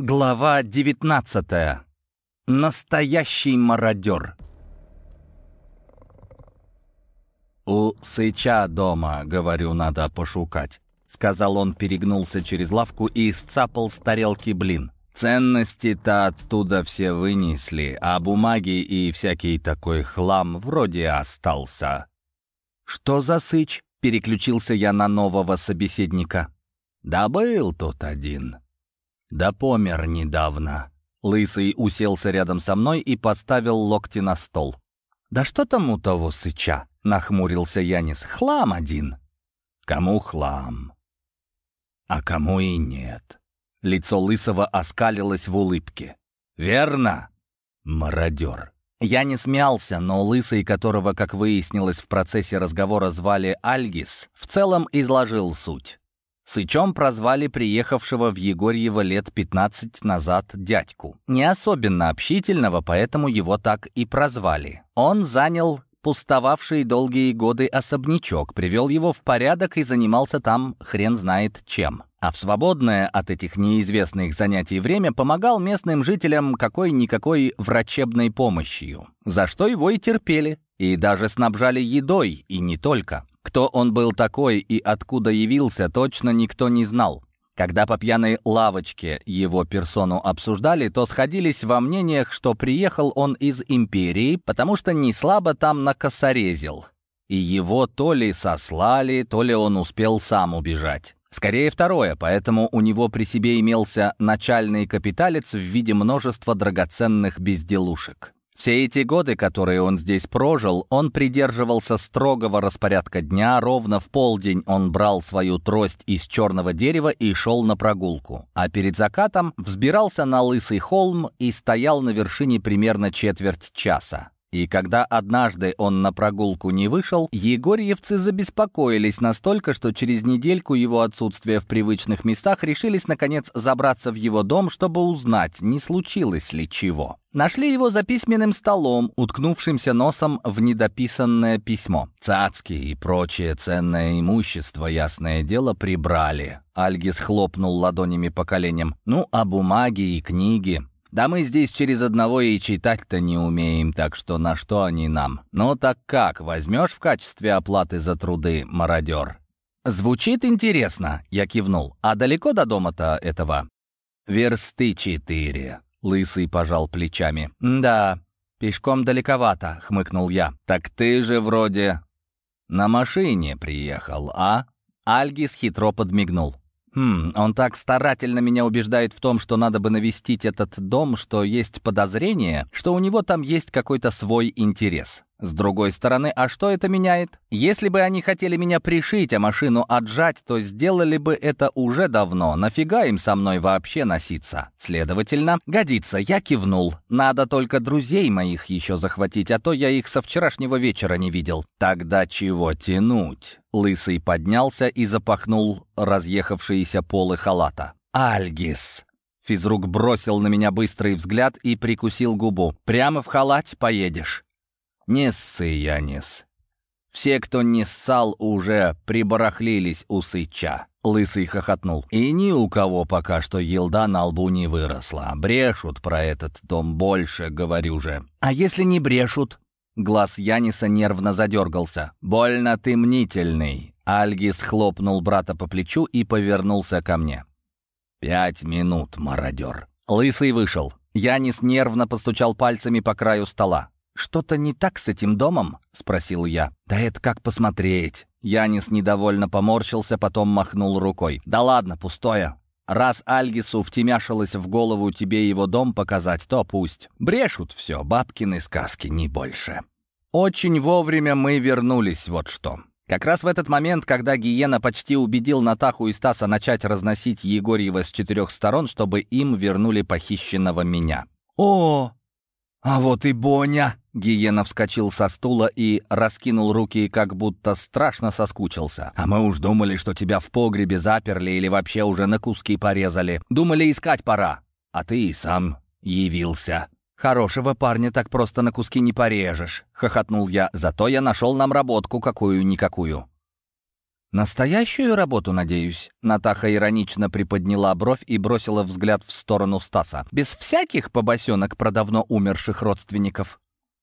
Глава 19. Настоящий мародер. «У Сыча дома, говорю, надо пошукать», — сказал он, перегнулся через лавку и сцапал с тарелки блин. «Ценности-то оттуда все вынесли, а бумаги и всякий такой хлам вроде остался». «Что за Сыч?» — переключился я на нового собеседника. «Да был тут один», «Да помер недавно». Лысый уселся рядом со мной и подставил локти на стол. «Да что там у того сыча?» — нахмурился Янис. «Хлам один». «Кому хлам?» «А кому и нет». Лицо Лысого оскалилось в улыбке. «Верно?» «Мародер». Я не смеялся, но Лысый, которого, как выяснилось в процессе разговора, звали Альгис, в целом изложил суть. Сычом прозвали приехавшего в Егорьево лет 15 назад дядьку. Не особенно общительного, поэтому его так и прозвали. Он занял пустовавший долгие годы особнячок, привел его в порядок и занимался там хрен знает чем. А в свободное от этих неизвестных занятий время помогал местным жителям какой-никакой врачебной помощью, за что его и терпели, и даже снабжали едой, и не только. Кто он был такой и откуда явился, точно никто не знал. Когда по пьяной лавочке его персону обсуждали, то сходились во мнениях, что приехал он из империи, потому что не слабо там накосорезил. И его то ли сослали, то ли он успел сам убежать. Скорее второе, поэтому у него при себе имелся начальный капиталец в виде множества драгоценных безделушек. Все эти годы, которые он здесь прожил, он придерживался строгого распорядка дня, ровно в полдень он брал свою трость из черного дерева и шел на прогулку, а перед закатом взбирался на лысый холм и стоял на вершине примерно четверть часа. И когда однажды он на прогулку не вышел, егорьевцы забеспокоились настолько, что через недельку его отсутствия в привычных местах решились, наконец, забраться в его дом, чтобы узнать, не случилось ли чего. Нашли его за письменным столом, уткнувшимся носом в недописанное письмо. Цацки и прочее ценное имущество, ясное дело, прибрали. Альгис хлопнул ладонями по коленям. Ну, а бумаги и книги... Да мы здесь через одного и читать-то не умеем, так что на что они нам? Ну так как, возьмешь в качестве оплаты за труды, мародер?» «Звучит интересно», — я кивнул. «А далеко до дома-то этого?» «Версты четыре», — Лысый пожал плечами. «Да, пешком далековато», — хмыкнул я. «Так ты же вроде на машине приехал, а?» Альгис хитро подмигнул. Хм, он так старательно меня убеждает в том, что надо бы навестить этот дом, что есть подозрение, что у него там есть какой-то свой интерес. С другой стороны, а что это меняет? Если бы они хотели меня пришить, а машину отжать, то сделали бы это уже давно. Нафига им со мной вообще носиться? Следовательно, годится, я кивнул. Надо только друзей моих еще захватить, а то я их со вчерашнего вечера не видел. Тогда чего тянуть? Лысый поднялся и запахнул разъехавшиеся полы халата. «Альгис!» Физрук бросил на меня быстрый взгляд и прикусил губу. «Прямо в халате поедешь?» Не ссы, Янис. Все, кто не ссал, уже прибарахлились у сыча. Лысый хохотнул. И ни у кого пока что елда на лбу не выросла. Брешут про этот дом больше, говорю же. А если не брешут? Глаз Яниса нервно задергался. «Больно ты мнительный!» Альгис хлопнул брата по плечу и повернулся ко мне. «Пять минут, мародер!» Лысый вышел. Янис нервно постучал пальцами по краю стола. «Что-то не так с этим домом?» — спросил я. «Да это как посмотреть». Янис недовольно поморщился, потом махнул рукой. «Да ладно, пустое. Раз Альгису втемяшилось в голову тебе его дом показать, то пусть. Брешут все, бабкины сказки, не больше». Очень вовремя мы вернулись, вот что. Как раз в этот момент, когда Гиена почти убедил Натаху и Стаса начать разносить Егорьева с четырех сторон, чтобы им вернули похищенного меня. «О, а вот и Боня!» Гиена вскочил со стула и раскинул руки, как будто страшно соскучился. «А мы уж думали, что тебя в погребе заперли или вообще уже на куски порезали. Думали, искать пора. А ты и сам явился». «Хорошего парня так просто на куски не порежешь», — хохотнул я. «Зато я нашел нам работку какую-никакую». «Настоящую работу, надеюсь?» Натаха иронично приподняла бровь и бросила взгляд в сторону Стаса. «Без всяких побосенок про давно умерших родственников?»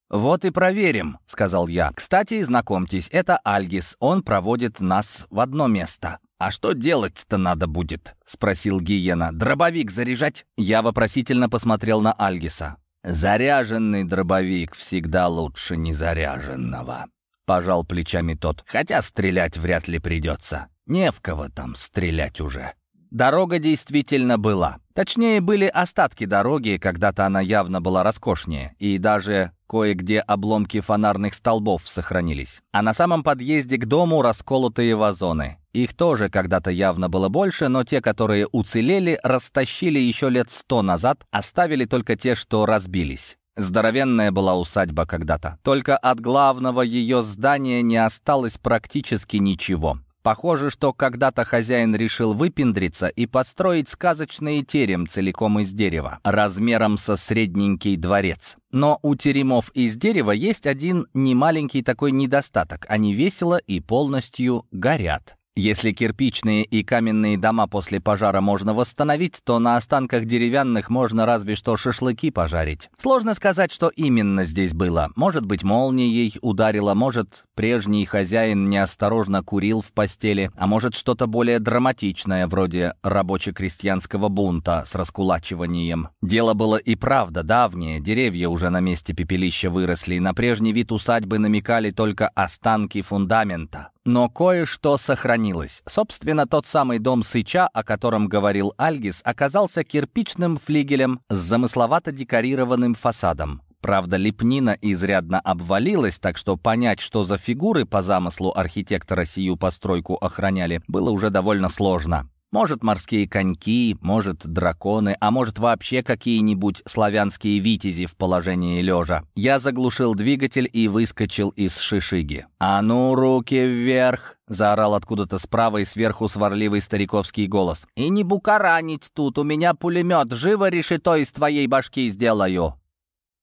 «Вот и проверим», — сказал я. «Кстати, знакомьтесь, это Альгис. Он проводит нас в одно место». «А что делать-то надо будет?» — спросил Гиена. «Дробовик заряжать?» Я вопросительно посмотрел на Альгиса. «Заряженный дробовик всегда лучше незаряженного», — пожал плечами тот. «Хотя стрелять вряд ли придется. Не в кого там стрелять уже». Дорога действительно была. Точнее, были остатки дороги, когда-то она явно была роскошнее, и даже кое-где обломки фонарных столбов сохранились. А на самом подъезде к дому расколотые вазоны. Их тоже когда-то явно было больше, но те, которые уцелели, растащили еще лет сто назад, оставили только те, что разбились. Здоровенная была усадьба когда-то. Только от главного ее здания не осталось практически ничего. Похоже, что когда-то хозяин решил выпендриться и построить сказочный терем целиком из дерева, размером со средненький дворец. Но у теремов из дерева есть один немаленький такой недостаток. Они весело и полностью горят. Если кирпичные и каменные дома после пожара можно восстановить, то на останках деревянных можно разве что шашлыки пожарить. Сложно сказать, что именно здесь было. Может быть, молнией ударило, может, прежний хозяин неосторожно курил в постели, а может, что-то более драматичное, вроде рабоче-крестьянского бунта с раскулачиванием. Дело было и правда давнее, деревья уже на месте пепелища выросли, на прежний вид усадьбы намекали только останки фундамента. Но кое-что сохранилось. Собственно, тот самый дом Сыча, о котором говорил Альгис, оказался кирпичным флигелем с замысловато декорированным фасадом. Правда, лепнина изрядно обвалилась, так что понять, что за фигуры по замыслу архитектора сию постройку охраняли, было уже довольно сложно. Может, морские коньки, может, драконы, а может, вообще какие-нибудь славянские витязи в положении лежа. Я заглушил двигатель и выскочил из шишиги. «А ну, руки вверх!» — заорал откуда-то справа и сверху сварливый стариковский голос. «И не букаранить тут, у меня пулемет, живо решето из твоей башки сделаю!»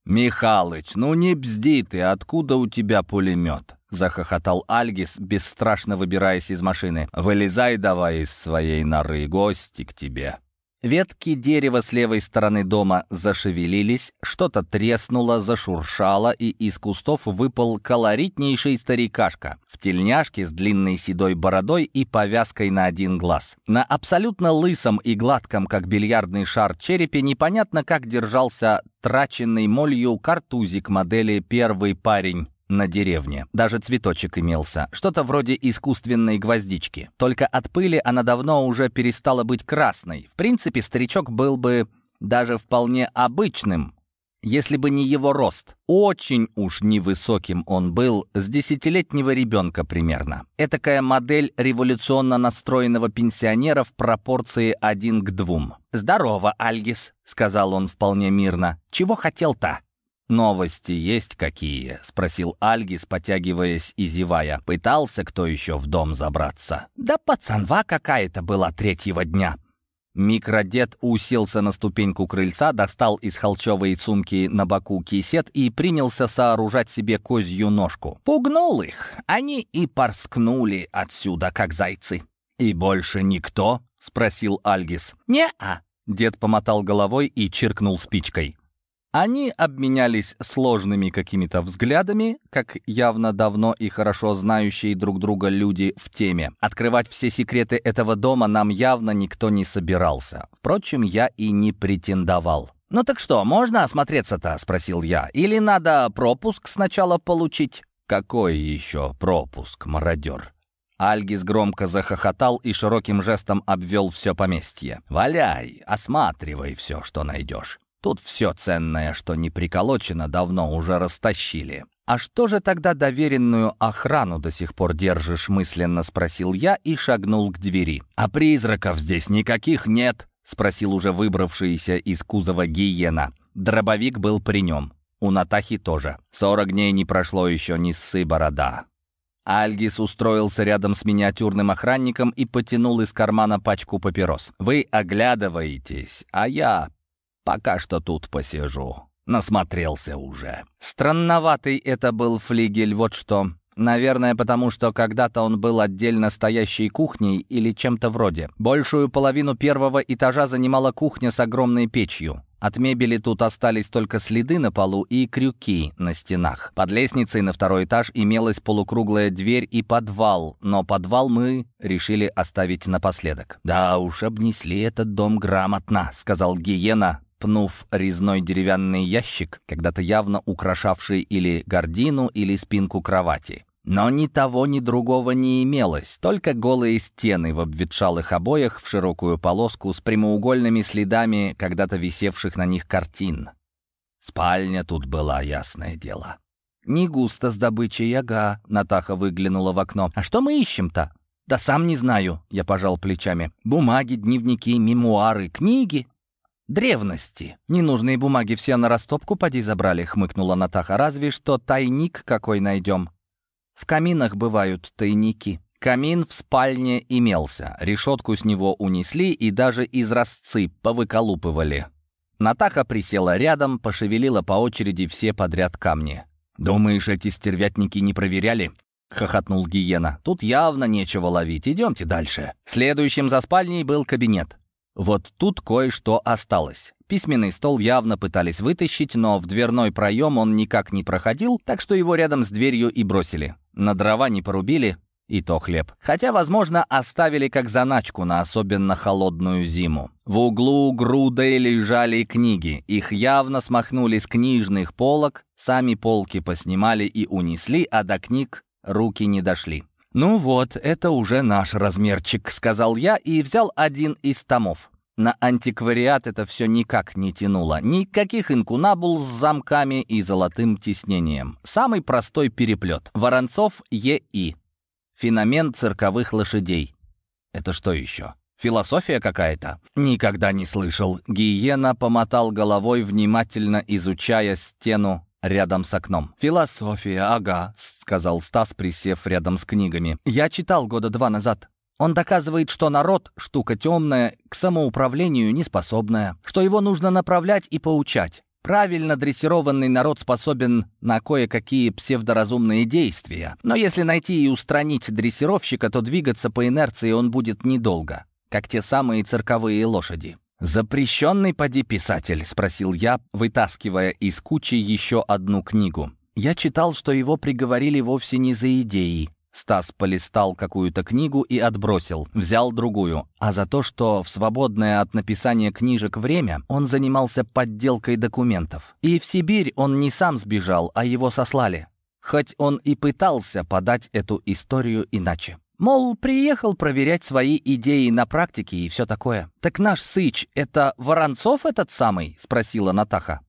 «Михалыч, ну не бзди ты, откуда у тебя пулемет?» — захохотал Альгис, бесстрашно выбираясь из машины. «Вылезай давай из своей норы, гости к тебе». Ветки дерева с левой стороны дома зашевелились, что-то треснуло, зашуршало, и из кустов выпал колоритнейший старикашка в тельняшке с длинной седой бородой и повязкой на один глаз. На абсолютно лысом и гладком, как бильярдный шар, черепе непонятно как держался траченный молью картузик модели «Первый парень» на деревне. Даже цветочек имелся. Что-то вроде искусственной гвоздички. Только от пыли она давно уже перестала быть красной. В принципе, старичок был бы даже вполне обычным, если бы не его рост. Очень уж невысоким он был, с десятилетнего ребенка примерно. Этакая модель революционно настроенного пенсионера в пропорции один к двум. «Здорово, Альгис», — сказал он вполне мирно. «Чего хотел-то?» «Новости есть какие?» — спросил Альгис, потягиваясь и зевая. «Пытался кто еще в дом забраться?» «Да пацанва какая-то была третьего дня». Микродед уселся на ступеньку крыльца, достал из холчевой сумки на боку кисет и принялся сооружать себе козью ножку. Пугнул их, они и порскнули отсюда, как зайцы. «И больше никто?» — спросил Альгис. «Не-а». Дед помотал головой и чиркнул спичкой. Они обменялись сложными какими-то взглядами, как явно давно и хорошо знающие друг друга люди в теме. Открывать все секреты этого дома нам явно никто не собирался. Впрочем, я и не претендовал. «Ну так что, можно осмотреться-то?» — спросил я. «Или надо пропуск сначала получить?» «Какой еще пропуск, мародер?» Альгис громко захохотал и широким жестом обвел все поместье. «Валяй, осматривай все, что найдешь. Тут все ценное, что не приколочено, давно уже растащили. «А что же тогда доверенную охрану до сих пор держишь?» — мысленно спросил я и шагнул к двери. «А призраков здесь никаких нет?» — спросил уже выбравшийся из кузова гиена. Дробовик был при нем. У Натахи тоже. Сорок дней не прошло еще, не ссы борода. Альгис устроился рядом с миниатюрным охранником и потянул из кармана пачку папирос. «Вы оглядываетесь, а я Пока что тут посижу. Насмотрелся уже. Странноватый это был флигель, вот что. Наверное, потому что когда-то он был отдельно стоящей кухней или чем-то вроде. Большую половину первого этажа занимала кухня с огромной печью. От мебели тут остались только следы на полу и крюки на стенах. Под лестницей на второй этаж имелась полукруглая дверь и подвал, но подвал мы решили оставить напоследок. «Да уж, обнесли этот дом грамотно», — сказал Гиена, пнув резной деревянный ящик, когда-то явно украшавший или гордину, или спинку кровати. Но ни того, ни другого не имелось, только голые стены в обветшалых обоях в широкую полоску с прямоугольными следами когда-то висевших на них картин. Спальня тут была, ясное дело. «Не густо с добычей, ага», — Натаха выглянула в окно. «А что мы ищем-то?» «Да сам не знаю», — я пожал плечами. «Бумаги, дневники, мемуары, книги». «Древности. Ненужные бумаги все на растопку поди забрали», — хмыкнула Натаха. «Разве что тайник какой найдем». В каминах бывают тайники. Камин в спальне имелся, решетку с него унесли и даже изразцы повыколупывали. Натаха присела рядом, пошевелила по очереди все подряд камни. «Думаешь, эти стервятники не проверяли?» — хохотнул Гиена. «Тут явно нечего ловить. Идемте дальше». Следующим за спальней был кабинет. Вот тут кое-что осталось. Письменный стол явно пытались вытащить, но в дверной проем он никак не проходил, так что его рядом с дверью и бросили. На дрова не порубили, и то хлеб. Хотя, возможно, оставили как заначку на особенно холодную зиму. В углу грудой лежали книги. Их явно смахнули с книжных полок, сами полки поснимали и унесли, а до книг руки не дошли. «Ну вот, это уже наш размерчик», — сказал я и взял один из томов. На антиквариат это все никак не тянуло. Никаких инкунабул с замками и золотым тиснением. Самый простой переплет. Воронцов Е.И. Феномен цирковых лошадей. Это что еще? Философия какая-то? Никогда не слышал. Гиена помотал головой, внимательно изучая стену рядом с окном. «Философия, ага», — сказал Стас, присев рядом с книгами. «Я читал года два назад. Он доказывает, что народ — штука темная, к самоуправлению неспособная, что его нужно направлять и поучать. Правильно дрессированный народ способен на кое-какие псевдоразумные действия. Но если найти и устранить дрессировщика, то двигаться по инерции он будет недолго, как те самые цирковые лошади. «Запрещенный поди писатель?» — спросил я, вытаскивая из кучи еще одну книгу. Я читал, что его приговорили вовсе не за идеи. Стас полистал какую-то книгу и отбросил, взял другую. А за то, что в свободное от написания книжек время он занимался подделкой документов. И в Сибирь он не сам сбежал, а его сослали. Хоть он и пытался подать эту историю иначе. Мол, приехал проверять свои идеи на практике и все такое. «Так наш Сыч — это Воронцов этот самый?» — спросила Натаха.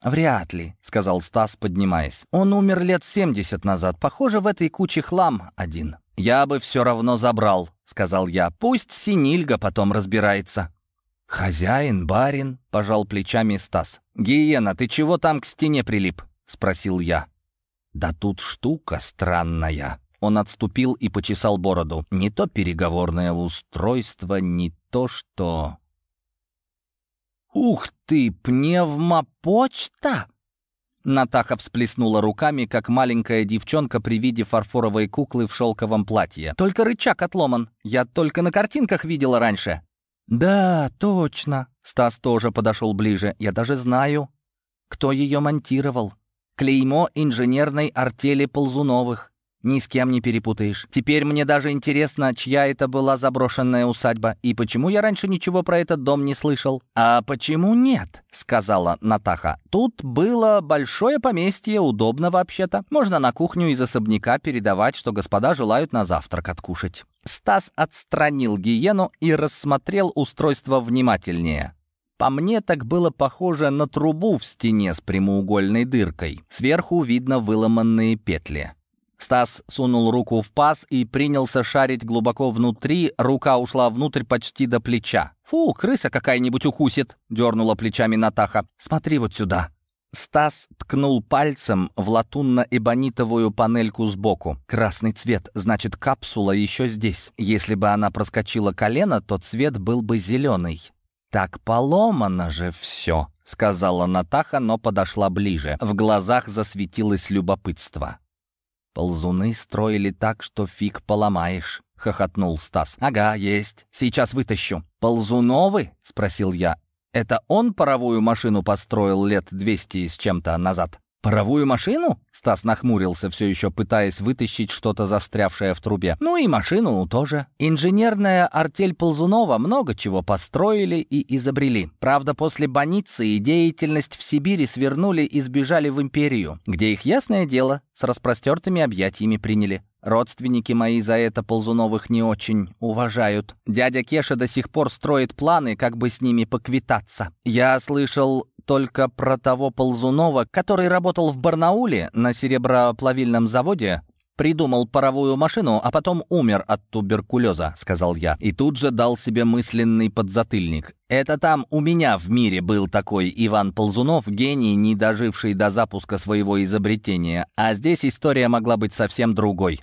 «Вряд ли», — сказал Стас, поднимаясь. «Он умер лет семьдесят назад. Похоже, в этой куче хлам один». «Я бы все равно забрал», — сказал я. «Пусть Синильга потом разбирается». «Хозяин, барин», — пожал плечами Стас. «Гиена, ты чего там к стене прилип?» — спросил я. «Да тут штука странная», он отступил и почесал бороду. Не то переговорное устройство, не то что... «Ух ты, пневмопочта!» Натаха всплеснула руками, как маленькая девчонка при виде фарфоровой куклы в шелковом платье. «Только рычаг отломан. Я только на картинках видела раньше». «Да, точно». Стас тоже подошел ближе. «Я даже знаю, кто ее монтировал. Клеймо инженерной артели Ползуновых. Ни с кем не перепутаешь. Теперь мне даже интересно, чья это была заброшенная усадьба, и почему я раньше ничего про этот дом не слышал. «А почему нет?» — сказала Натаха. «Тут было большое поместье, удобно вообще-то. Можно на кухню из особняка передавать, что господа желают на завтрак откушать». Стас отстранил гиену и рассмотрел устройство внимательнее. По мне так было похоже на трубу в стене с прямоугольной дыркой. Сверху видно выломанные петли. Стас сунул руку в паз и принялся шарить глубоко внутри, рука ушла внутрь почти до плеча. «Фу, крыса какая-нибудь укусит!» — дернула плечами Натаха. «Смотри вот сюда!» Стас ткнул пальцем в латунно-эбонитовую панельку сбоку. Красный цвет, значит, капсула еще здесь. Если бы она проскочила колено, то цвет был бы зеленый. «Так поломано же все», — сказала Натаха, но подошла ближе. В глазах засветилось любопытство. «Ползуны строили так, что фиг поломаешь», — хохотнул Стас. «Ага, есть. Сейчас вытащу». «Ползуновы?» — спросил я. «Это он паровую машину построил лет двести с чем-то назад?» «Паровую машину?» Стас нахмурился, все еще пытаясь вытащить что-то застрявшее в трубе. «Ну и машину тоже. Инженерная артель Ползунова много чего построили и изобрели. Правда, после больницы деятельность в Сибири свернули и сбежали в империю, где их, ясное дело, с распростертыми объятиями приняли. Родственники мои за это Ползуновых не очень уважают. Дядя Кеша до сих пор строит планы, как бы с ними поквитаться. Я слышал, только про того Ползунова, который работал в Барнауле на сереброплавильном заводе, «Придумал паровую машину, а потом умер от туберкулеза», — сказал я. И тут же дал себе мысленный подзатыльник. «Это там у меня в мире был такой Иван Ползунов, гений, не доживший до запуска своего изобретения. А здесь история могла быть совсем другой».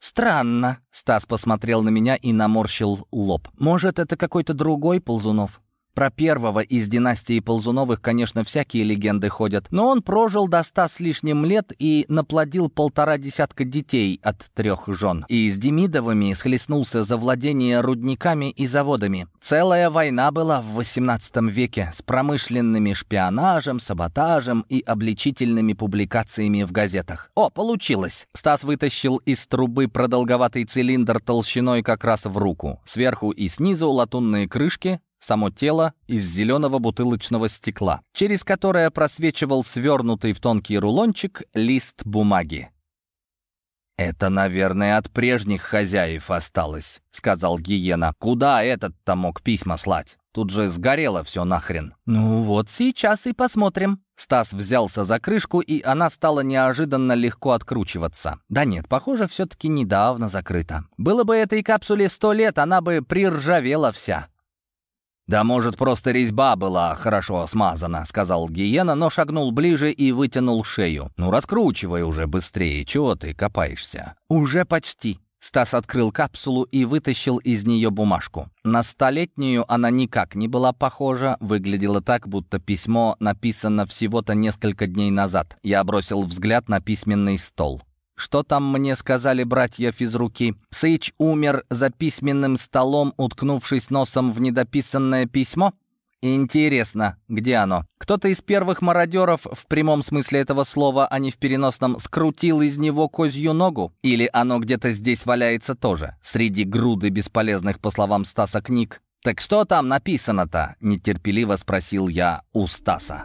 «Странно», — Стас посмотрел на меня и наморщил лоб. «Может, это какой-то другой Ползунов?» Про первого из династии Ползуновых, конечно, всякие легенды ходят, но он прожил до ста с лишним лет и наплодил полтора десятка детей от трех жен. И с Демидовыми схлестнулся за владение рудниками и заводами. Целая война была в XVIII веке с промышленными шпионажем, саботажем и обличительными публикациями в газетах. О, получилось! Стас вытащил из трубы продолговатый цилиндр толщиной как раз в руку. Сверху и снизу латунные крышки, само тело из зеленого бутылочного стекла, через которое просвечивал свернутый в тонкий рулончик лист бумаги. «Это, наверное, от прежних хозяев осталось», — сказал Гиена. «Куда этот-то мог письма слать? Тут же сгорело все нахрен». «Ну вот сейчас и посмотрим». Стас взялся за крышку, и она стала неожиданно легко откручиваться. Да нет, похоже, все-таки недавно закрыта. Было бы этой капсуле сто лет, она бы приржавела вся. «Да может, просто резьба была хорошо смазана», — сказал Гиена, но шагнул ближе и вытянул шею. «Ну, раскручивай уже быстрее, чего ты копаешься?» «Уже почти». Стас открыл капсулу и вытащил из нее бумажку. На столетнюю она никак не была похожа, выглядела так, будто письмо написано всего-то несколько дней назад. Я бросил взгляд на письменный стол. Что там мне сказали братья физруки? Сыч умер за письменным столом, уткнувшись носом в недописанное письмо? Интересно, где оно? Кто-то из первых мародеров, в прямом смысле этого слова, а не в переносном, скрутил из него козью ногу? Или оно где-то здесь валяется тоже, среди груды бесполезных, по словам Стаса, книг? «Так что там написано-то?» — нетерпеливо спросил я у Стаса.